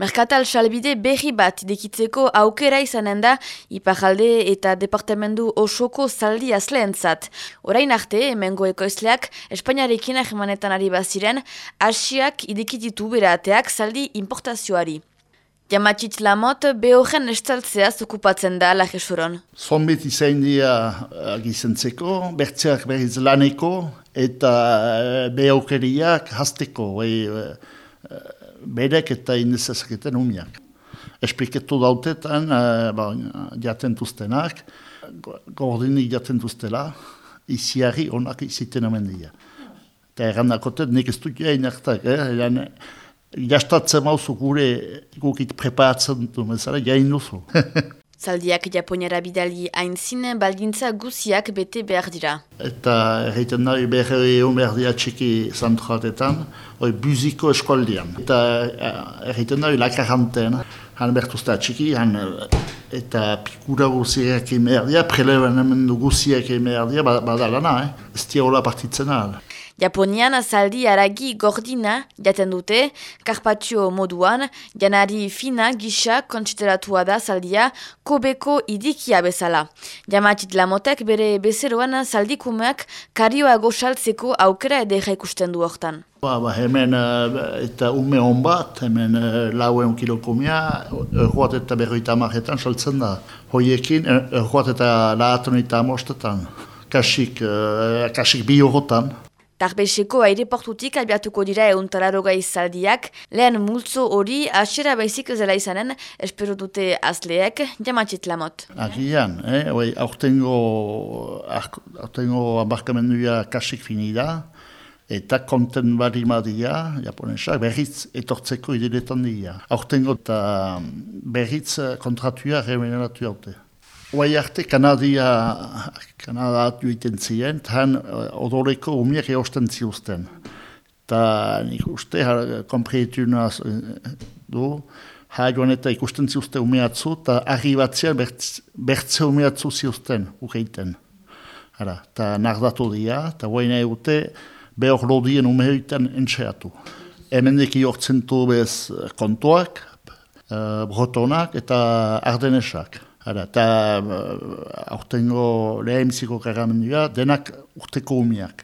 Merkatal salbide berri bat idekitzeko aukera izanen da ipajalde eta departamendu osoko zaldi azleentzat. Orain arte, emengo ekoizleak, Espainiarekin ahemanetan ari baziren, asiak idekititu berateak zaldi importazioari. Jamatxit Lamot, behoren estaltzea zukupatzen da lajesuron. Zonbet izain dira uh, gizentzeko, bertzeak berriz laneko eta uh, behokeriak hasteko. Uh, berek eta indezazaketen umiak. Espliketu dautetan, uh, ba, jaten duztenak, gordinik jaten duztela, iziari onak iziten amendia. Eta errandakotet, nik ez dut jain hartak, eh? jastatzen mauzu gure gukit preparatzen du, mezara, jain duzu. Zaldiak Japoniara bidali hain zine, baldintza guziak bete behar dira. Eta erreiten nahi behar egon behar dira txiki zantratetan, hori buziko eskoldian. Eta erreiten nahi lakaranten, han bertuzta txiki, han eta pikura guziak egin behar dira, preleban guziak egin behar dira, badalana, eh? ez dira hola partitzen ahal. Japonian azaldi aragi gordina jaten dute, karpatxo moduan, janari fina gisa kontsiteratua da zaldia kobeko idikia bezala. Jamatit lamotek bere bezeroan zaldikumeak karioa goxaltzeko aukera edera ikusten du hortan. Ba, ba, hemen uh, eta ume hon bat, hemen uh, lauen kilokomia, erroat eta berroita marretan saltzen da. Hoiekin, erroat eta lahaton eta amostetan. Kasik, kasik bi horotan. Tarbeseko aireportutik albiatuko dira euntararo izaldiak, lehen multzo hori asera baizik zela izanen, espero dute azleek, jamatxit lamot. Agian, eh? Aurtengo, aurtengo abarkamenduia kasik fini da, eta konten bari madia, japonesak, berriz etortzeko idiletan dira. Aurtengo eta berriz kontratuia remeneratu haute. Oai arte, Kanadia, Kanada atu iten ziren, han uh, odoreko umiak eosten ziusten. Ta nik uste, komprietu naz du, haioan eta ikusten ziusten umeatzu, eta argi batzean bertze umeatzu ziusten, ukeiten. Hara, ta nardatu dira, eta guaina egute, behor lodien umehoitan entxeatu. Hemen deki hortzen bez kontuak, uh, brotonak eta ardenesak. Hara, eta aurtengo lehenbiziko karramendua, denak urteko umiak.